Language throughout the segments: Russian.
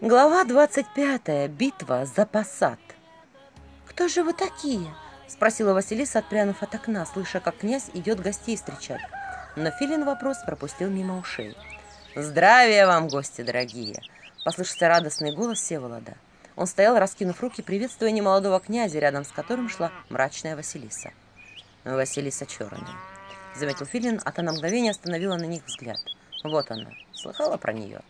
Глава 25. Битва за посад. «Кто же вы такие?» – спросила Василиса, отпрянув от окна, слыша, как князь идет гостей встречать. Но Филин вопрос пропустил мимо ушей. «Здравия вам, гости дорогие!» – послышался радостный голос Севолода. Он стоял, раскинув руки, приветствуя немолодого князя, рядом с которым шла мрачная Василиса. «Василиса черная», – заметил Филин, а та на мгновение остановила на них взгляд. «Вот она. Слыхала про нее?»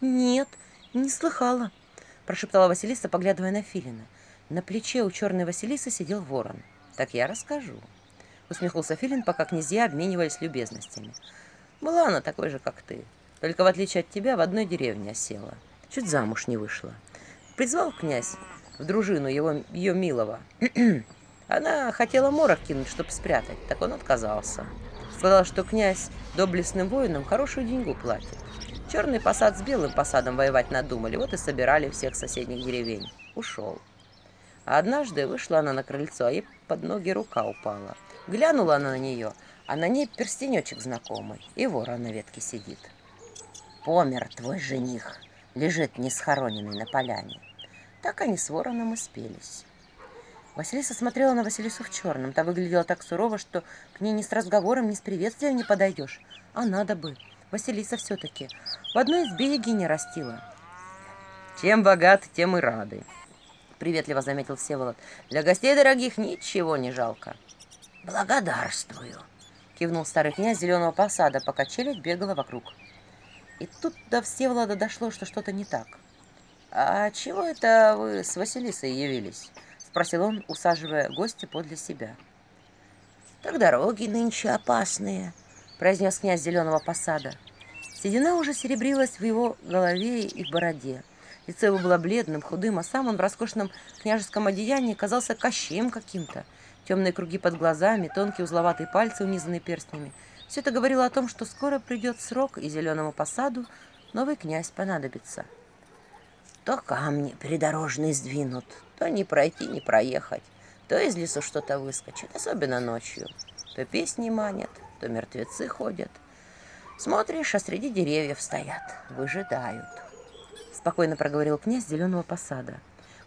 «Нет, не слыхала», – прошептала Василиса, поглядывая на Филина. На плече у черной Василисы сидел ворон. «Так я расскажу», – усмехнулся Филин, пока князья обменивались любезностями. «Была она такой же, как ты, только в отличие от тебя в одной деревне осела. Чуть замуж не вышла. Призвал князь в дружину его, ее милого. Она хотела морок кинуть, чтобы спрятать, так он отказался. Сказал, что князь доблестным воинам хорошую деньгу платит. Черный посад с белым посадом воевать надумали, вот и собирали всех соседних деревень. Ушел. А однажды вышла она на крыльцо, а ей под ноги рука упала. Глянула она на нее, а на ней перстенечек знакомый, и ворон на ветке сидит. «Помер твой жених, лежит несхороненный на поляне». Так они с вороном и спелись. Василиса смотрела на Василису в черном. Та выглядела так сурово, что к ней ни с разговором, ни с приветствием не подойдешь. А надо бы. Василиса все-таки. В одной избе не растила. «Чем богат, тем и рады», — приветливо заметил Всеволод. «Для гостей дорогих ничего не жалко». «Благодарствую», — кивнул старый князь зеленого посада, пока челядь бегала вокруг. И тут до Всеволода дошло, что что-то не так. «А чего это вы с Василисой явились?» спросил он, усаживая гостя подле себя. «Так дороги нынче опасные», — произнес князь зеленого посада. Седина уже серебрилась в его голове и в бороде. Лицо его было бледным, худым, а сам он в роскошном княжеском одеянии казался кощем каким-то. Темные круги под глазами, тонкие узловатые пальцы, унизанные перстнями. Все это говорило о том, что скоро придет срок, и зеленому посаду новый князь понадобится то камни придорожные сдвинут, то не пройти, не проехать, то из лесу что-то выскочит, особенно ночью. То песни манят, то мертвецы ходят. Смотришь, а среди деревьев стоят, выжидают. Спокойно проговорил князь зеленого посада.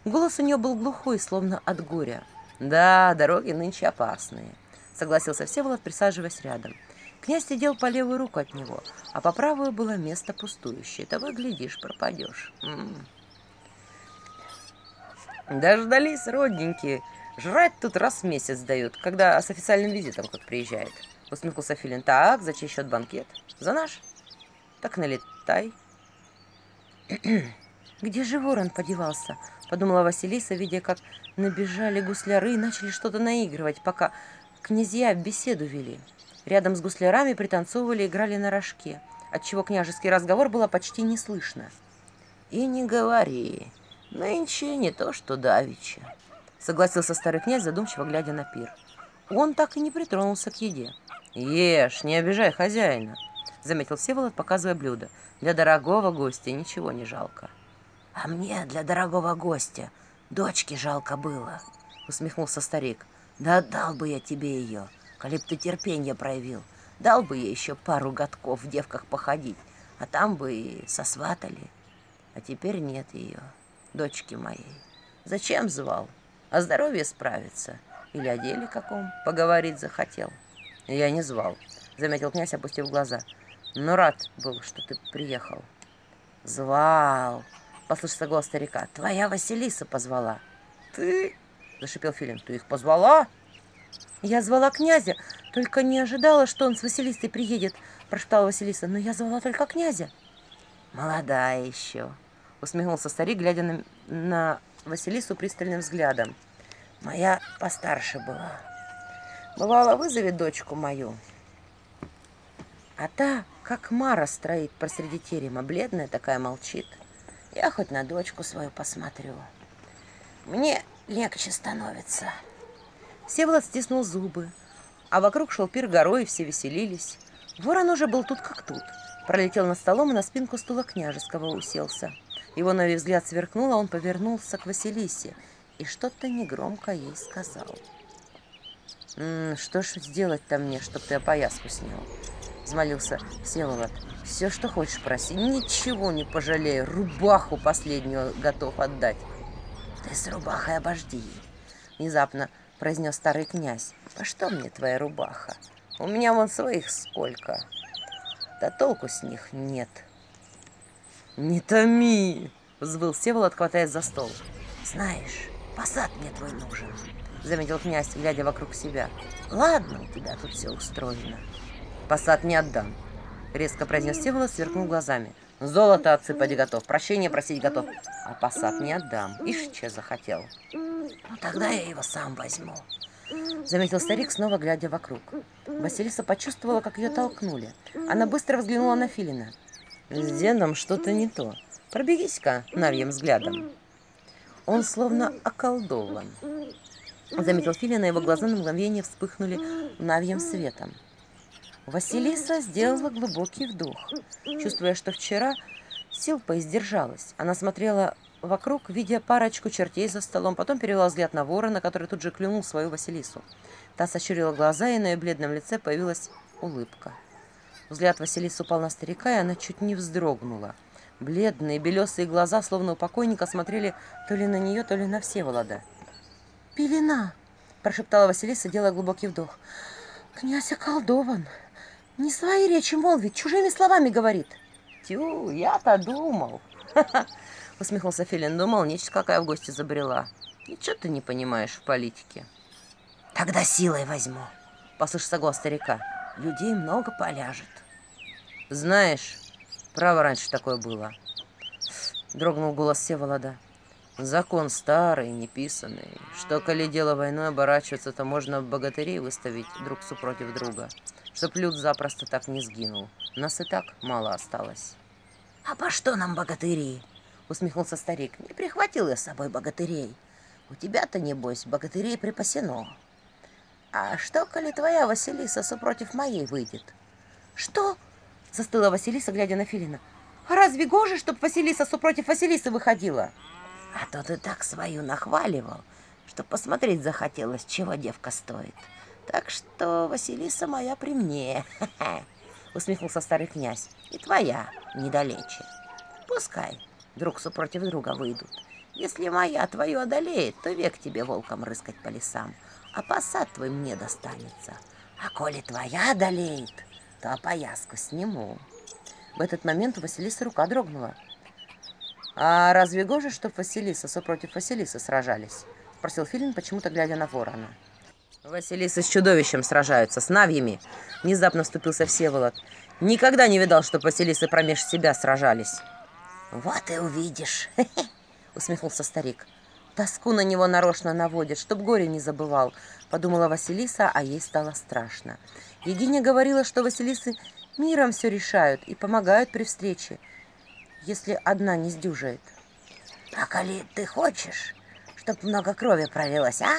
Голос у нее был глухой, словно от горя. Да, дороги нынче опасные, согласился Всеволод, присаживаясь рядом. Князь сидел по левую руку от него, а по правую было место пустующее. Того, глядишь, пропадешь. М -м. Дождались родненькие. Жрать тут раз в месяц дают, когда с официальным визитом как приезжает. Усмехнулся Филин. Так, за чей счет банкет? За наш. Так налетай. «Где же ворон подевался?» – подумала Василиса, видя, как набежали гусляры и начали что-то наигрывать, пока князья беседу вели. Рядом с гуслярами пританцовывали и играли на рожке, отчего княжеский разговор было почти не слышно. «И не говори!» Нынче не то, что давеча. Согласился старый князь, задумчиво глядя на пир. Он так и не притронулся к еде. Ешь, не обижай хозяина, заметил Всеволод, показывая блюдо. Для дорогого гостя ничего не жалко. А мне для дорогого гостя дочке жалко было, усмехнулся старик. Да отдал бы я тебе ее, коли б ты терпение проявил. Дал бы ей еще пару годков в девках походить, а там бы и сосватали. А теперь нет ее дочки моей. Зачем звал? О здоровье справиться. Или о деле каком поговорить захотел. Я не звал, заметил князь, опустив глаза. Но ну, рад был, что ты приехал. Звал, послышался голос старика. Твоя Василиса позвала. Ты? Зашипел Филин. Ты их позвала? Я звала князя, только не ожидала, что он с Василисой приедет, прошептала Василиса. Но я звала только князя. Молодая еще, усмехнулся старик, глядя на, на Василису пристальным взглядом. Моя постарше была. Бывало, вызовет дочку мою. А та, как Мара строит посреди терема, бледная такая молчит. Я хоть на дочку свою посмотрю. Мне легче становится. Всеволод стиснул зубы, а вокруг шел пир горой, и все веселились. Ворон уже был тут как тут. Пролетел на столом и на спинку стула княжеского уселся. Его, на взгляд, сверкнуло, а он повернулся к Василисе и что-то негромко ей сказал. «М -м, «Что ж сделать-то мне, чтоб ты опояску снял?» – взмолился Всеволод. «Все, что хочешь, проси, ничего не пожалею, рубаху последнюю готов отдать». «Ты с рубахой обожди!» – внезапно произнес старый князь. "По «А что мне твоя рубаха? У меня вон своих сколько!» «Да толку с них нет!» Не томи! Взвыл Всеволод, хватаясь за стол. Знаешь, посад мне твой нужен, заметил князь, глядя вокруг себя. Ладно, у тебя тут все устроено. Посад не отдам, резко произнес Всеволод, сверкнул глазами. Золото отсыпать готов, прощения просить готов, а посад не отдам. Ишь, че захотел. Ну тогда я его сам возьму, заметил старик, снова глядя вокруг. Василиса почувствовала, как ее толкнули. Она быстро взглянула на Филина. С Деном что-то не то. Пробегись-ка навьем взглядом. Он словно околдован. Заметил Филин, а его глаза на мгновение вспыхнули навьем светом. Василиса сделала глубокий вдох, чувствуя, что вчера сил поиздержалась. Она смотрела вокруг, видя парочку чертей за столом, потом перевела взгляд на ворона, который тут же клюнул свою Василису. Та сощурила глаза, и на ее бледном лице появилась улыбка. Взгляд Василисы упал на старика, и она чуть не вздрогнула. Бледные белесые глаза, словно у покойника, смотрели то ли на нее, то ли на все Всеволода. «Пелена!» – прошептала Василиса, делая глубокий вдох. «Князь околдован. Не свои речи молвит, чужими словами говорит». «Тю, я-то думал!» – усмехнулся Филин. «Думал, нечто какая в гости забрела. Ничего ты не понимаешь в политике». «Тогда силой возьму!» – послышался голос старика. «Людей много поляжет». Знаешь, право раньше такое было. Дрогнул голос Севолода. Закон старый, неписанный, что, коли дело войной оборачивается, то можно богатырей выставить друг супротив друга, чтоб люд запросто так не сгинул. Нас и так мало осталось. «А по что нам богатыри?» — усмехнулся старик. «Не прихватил я с собой богатырей. У тебя-то, небось, богатырей припасено. А что, коли твоя Василиса супротив моей выйдет?» «Что?» застыла Василиса, глядя на Филина. «А «Разве гоже, чтоб Василиса супротив Василисы выходила?» «А то ты так свою нахваливал, что посмотреть захотелось, чего девка стоит. Так что Василиса моя при мне», — усмехнулся старый князь. «И твоя, недалече. Пускай друг супротив друга выйдут. Если моя твою одолеет, то век тебе волком рыскать по лесам, а посад твой мне достанется. А коли твоя одолеет, то опояску сниму. В этот момент у Василисы рука дрогнула. «А разве гоже, чтоб Василиса супротив Василисы сражались?» — спросил Филин, почему-то глядя на ворона. Василиса с чудовищем сражаются, с навьями. Внезапно вступился Всеволод. Никогда не видал, что Василисы промеж себя сражались. Вот и увидишь, усмехнулся старик. Тоску на него нарочно наводит, чтоб горе не забывал, подумала Василиса, а ей стало страшно. Егиня говорила, что Василисы миром все решают и помогают при встрече, если одна не сдюжает. А коли ты хочешь, чтоб много крови пролилось, а?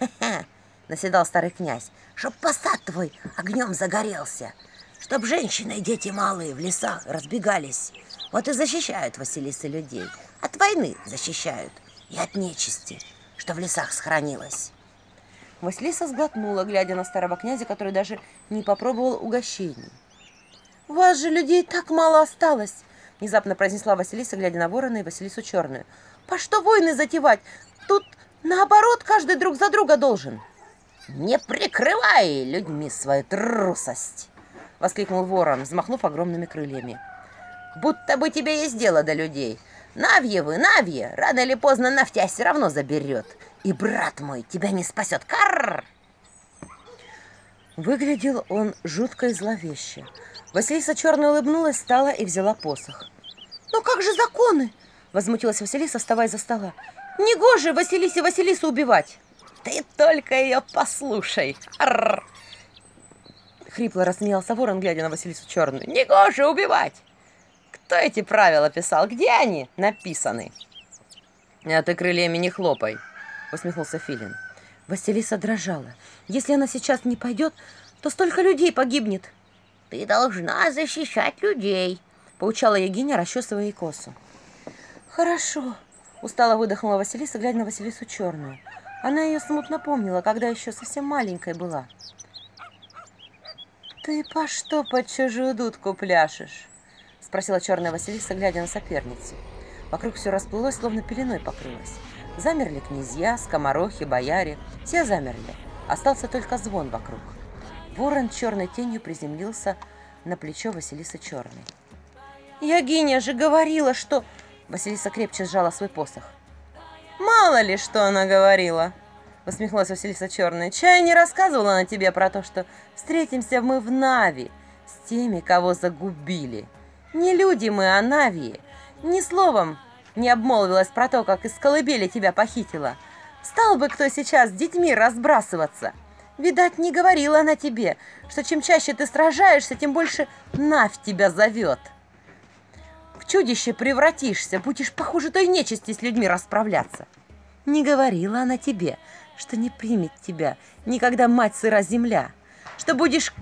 Хе-хе, наседал старый князь, чтоб посад твой огнем загорелся, чтоб женщины и дети малые в лесах разбегались. Вот и защищают Василисы людей. От войны защищают и от нечисти, что в лесах сохранилось. Василиса сглотнула, глядя на старого князя, который даже не попробовал угощений. вас же людей так мало осталось!» – внезапно произнесла Василиса, глядя на ворона и Василису Черную. «По что войны затевать? Тут, наоборот, каждый друг за друга должен!» «Не прикрывай людьми свою трусость!» – воскликнул ворон, взмахнув огромными крыльями. «Будто бы тебе есть дело до людей!» Навье вы, Навье! Рано или поздно Навтя все равно заберет и брат мой тебя не спасет. Карр! Выглядел он жутко и зловеще. Василиса черно улыбнулась, встала и взяла посох. «Но «Ну как же законы?» – возмутилась Василиса, вставая за стола. «Негоже Василисе Василису убивать!» «Ты только ее послушай!» Арр! Хрипло рассмеялся ворон, глядя на Василису черную. «Негоже убивать!» «Кто эти правила писал? Где они написаны?» «А ты крыльями не хлопай!» усмехнулся Филин. Василиса дрожала. Если она сейчас не пойдет, то столько людей погибнет. Ты должна защищать людей, поучала Егиня, расчесывая косу. Хорошо, устало выдохнула Василиса, глядя на Василису черную. Она ее смутно помнила, когда еще совсем маленькой была. «Ты по что под чужую дудку пляшешь?» – спросила черная Василиса, глядя на соперницу. Вокруг все расплылось, словно пеленой покрылось. Замерли князья, скоморохи, бояре. Все замерли. Остался только звон вокруг. Ворон черной тенью приземлился на плечо Василисы Черной. «Ягиня же говорила, что...» Василиса крепче сжала свой посох. «Мало ли, что она говорила!» Усмехнулась Василиса Черная. «Чай не рассказывала она тебе про то, что встретимся мы в Нави с теми, кого загубили. Не люди мы, а Навии. Ни словом, не обмолвилась про то, как из колыбели тебя похитила. Стал бы кто сейчас с детьми разбрасываться. Видать, не говорила она тебе, что чем чаще ты сражаешься, тем больше Навь тебя зовет. В чудище превратишься, будешь похуже той нечисти с людьми расправляться. Не говорила она тебе, что не примет тебя никогда мать сыра земля, что будешь,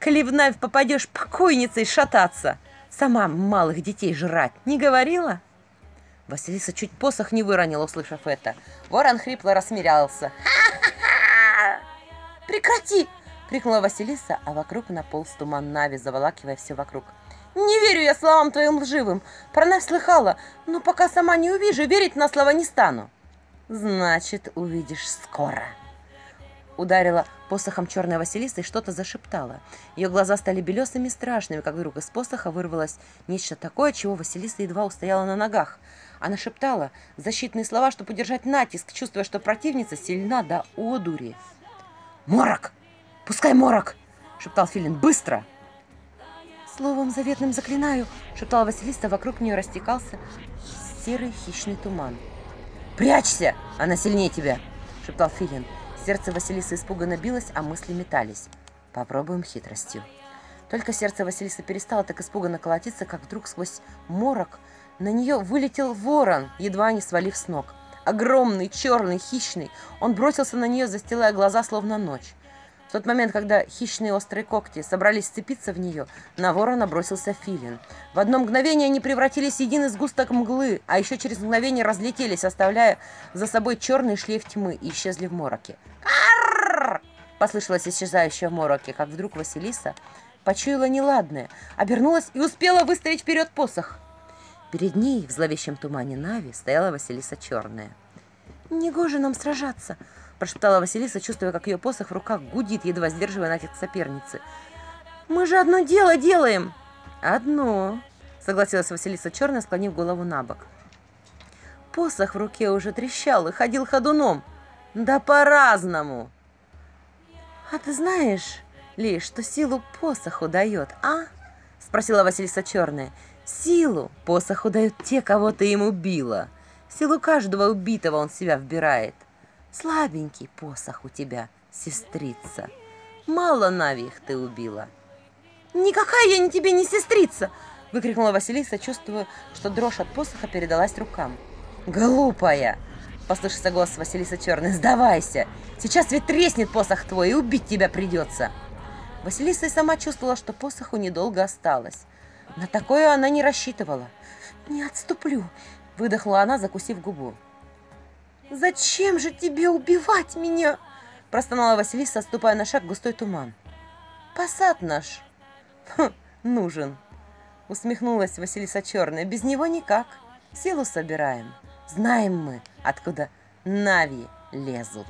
коли в Навь попадешь, покойницей шататься, сама малых детей жрать. Не говорила?» Василиса чуть посох не выронила, услышав это. Ворон хрипло рассмеялся. — крикнула Василиса, а вокруг наполз туман Нави, заволакивая все вокруг. «Не верю я словам твоим лживым! Про нас слыхала, но пока сама не увижу, верить на слово не стану!» «Значит, увидишь скоро!» Ударила посохом черная Василиса и что-то зашептала. Ее глаза стали белесыми и страшными, как вдруг из посоха вырвалось нечто такое, чего Василиса едва устояла на ногах. Она шептала защитные слова, чтобы удержать натиск, чувствуя, что противница сильна до одури. «Морок! Пускай морок!» — шептал Филин. «Быстро!» «Словом заветным заклинаю!» — шептала Василиса, вокруг нее растекался серый хищный туман. «Прячься! Она сильнее тебя!» — шептал Филин. Сердце Василисы испуганно билось, а мысли метались. Попробуем хитростью. Только сердце Василисы перестало так испуганно колотиться, как вдруг сквозь морок На нее вылетел ворон, едва не свалив с ног. Огромный, черный, хищный, он бросился на нее, застилая глаза, словно ночь. В тот момент, когда хищные острые когти собрались сцепиться в нее, на ворона бросился филин. В одно мгновение они превратились в единый сгусток мглы, а еще через мгновение разлетелись, оставляя за собой черный шлейф тьмы и исчезли в мороке. «Карррр!» – послышалось исчезающее в мороке, как вдруг Василиса почуяла неладное, обернулась и успела выставить вперед посох – Перед ней в зловещем тумане Нави стояла Василиса Черная. «Негоже нам сражаться!» – прошептала Василиса, чувствуя, как ее посох в руках гудит, едва сдерживая натиск соперницы. «Мы же одно дело делаем!» «Одно!» – согласилась Василиса Черная, склонив голову на бок. Посох в руке уже трещал и ходил ходуном. «Да по-разному!» «А ты знаешь, Ли, что силу посоху дает, а?» – спросила Василиса Черная – Силу посоху дают те, кого ты им убила. Силу каждого убитого он себя вбирает. Слабенький посох у тебя, сестрица. Мало навих ты убила. Никакая я не тебе не сестрица! Выкрикнула Василиса, чувствуя, что дрожь от посоха передалась рукам. Глупая! Послышался голос Василисы Черной. «Сдавайся! Сейчас ведь треснет посох твой, и убить тебя придется!» Василиса и сама чувствовала, что посоху недолго осталось. На такое она не рассчитывала. «Не отступлю!» – выдохла она, закусив губу. «Зачем же тебе убивать меня?» – простонала Василиса, ступая на шаг в густой туман. «Посад наш!» хм, «Нужен!» – усмехнулась Василиса Черная. «Без него никак. Силу собираем. Знаем мы, откуда Нави лезут».